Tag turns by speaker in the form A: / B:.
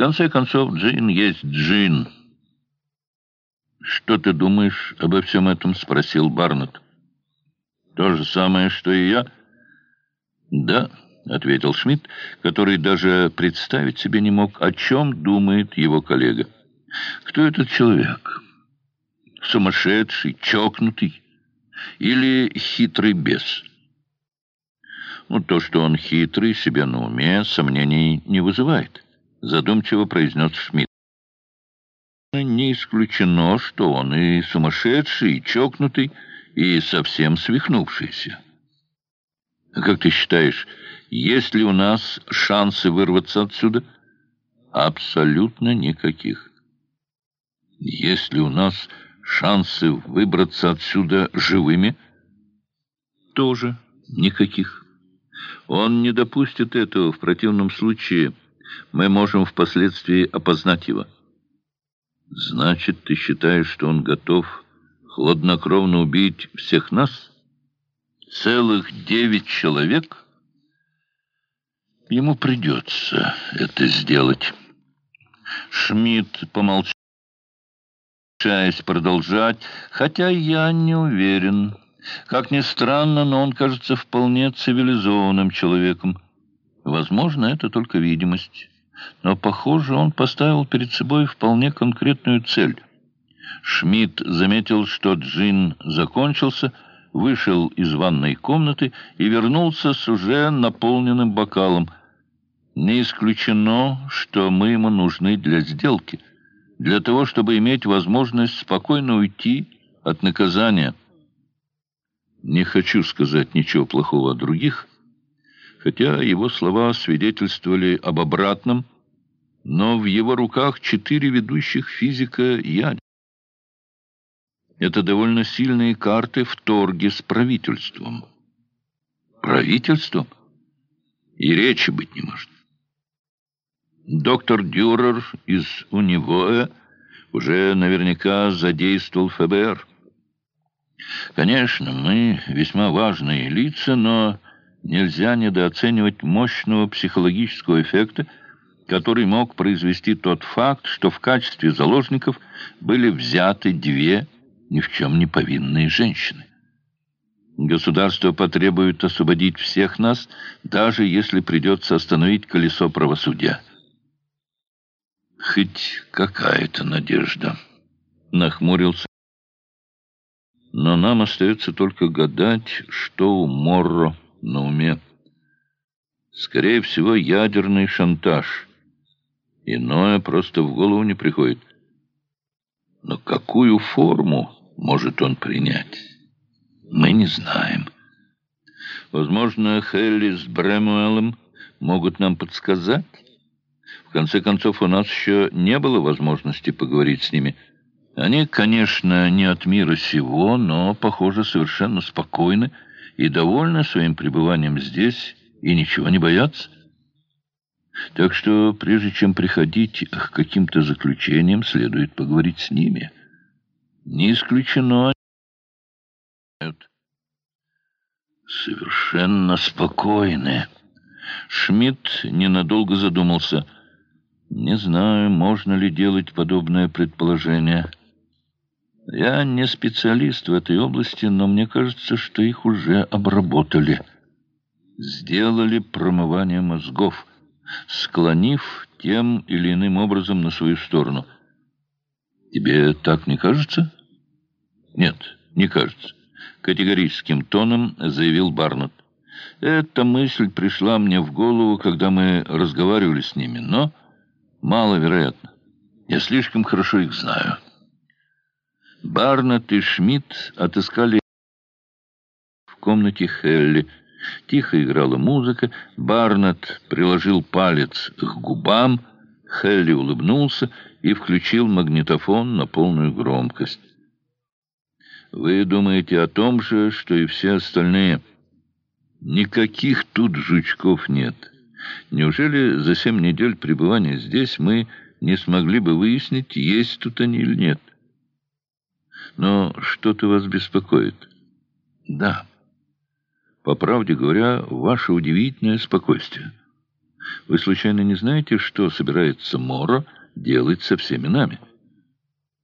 A: конце концов, джин есть джин. «Что ты думаешь обо всем этом?» — спросил Барнетт. «То же самое, что и я». «Да», — ответил Шмидт, который даже представить себе не мог, о чем думает его коллега. «Кто этот человек? Сумасшедший, чокнутый или хитрый бес?» «Ну, то, что он хитрый, себе на уме, сомнений не вызывает», — задумчиво произнес Шмидт. Не исключено, что он и сумасшедший, и чокнутый, и совсем свихнувшийся. Как ты считаешь, есть ли у нас шансы вырваться отсюда? Абсолютно никаких. Есть ли у нас шансы выбраться отсюда живыми? Тоже никаких. Он не допустит этого, в противном случае мы можем впоследствии опознать его. Значит, ты считаешь, что он готов хладнокровно убить всех нас? Целых девять человек? Ему придется это сделать. Шмидт помолчал, продолжать, хотя я не уверен. Как ни странно, но он кажется вполне цивилизованным человеком. Возможно, это только видимость но, похоже, он поставил перед собой вполне конкретную цель. Шмидт заметил, что джин закончился, вышел из ванной комнаты и вернулся с уже наполненным бокалом. Не исключено, что мы ему нужны для сделки, для того, чтобы иметь возможность спокойно уйти от наказания. Не хочу сказать ничего плохого о других, хотя его слова свидетельствовали об обратном, но в его руках четыре ведущих физика я. Это довольно сильные карты в торге с правительством. Правительством? И речи быть не может. Доктор Дюрер из Унивоя уже наверняка задействовал ФБР. Конечно, мы весьма важные лица, но нельзя недооценивать мощного психологического эффекта, который мог произвести тот факт, что в качестве заложников были взяты две ни в чем не повинные женщины. Государство потребует освободить всех нас, даже если придется остановить колесо правосудия. Хоть какая-то надежда, нахмурился. Но нам остается только гадать, что у Морро на уме. Скорее всего, ядерный шантаж. Иное просто в голову не приходит. Но какую форму может он принять, мы не знаем. Возможно, Хелли с Брэмуэлом могут нам подсказать. В конце концов, у нас еще не было возможности поговорить с ними. Они, конечно, не от мира сего, но, похоже, совершенно спокойны и довольны своим пребыванием здесь и ничего не боятся. Так что, прежде чем приходить к каким-то заключениям, следует поговорить с ними. Не исключено. Совершенно спокойны. Шмидт ненадолго задумался. Не знаю, можно ли делать подобное предположение. Я не специалист в этой области, но мне кажется, что их уже обработали. Сделали промывание мозгов склонив тем или иным образом на свою сторону. Тебе так не кажется? Нет, не кажется. Категорическим тоном заявил Барнетт. Эта мысль пришла мне в голову, когда мы разговаривали с ними, но маловероятно. Я слишком хорошо их знаю. Барнетт и Шмидт отыскали в комнате Хелли, Тихо играла музыка, Барнетт приложил палец к губам, Хелли улыбнулся и включил магнитофон на полную громкость. «Вы думаете о том же, что и все остальные? Никаких тут жучков нет. Неужели за семь недель пребывания здесь мы не смогли бы выяснить, есть тут они или нет? Но что-то вас беспокоит?» «Да». По правде говоря, ваше удивительное спокойствие. Вы случайно не знаете, что собирается Моро делать со всеми нами?»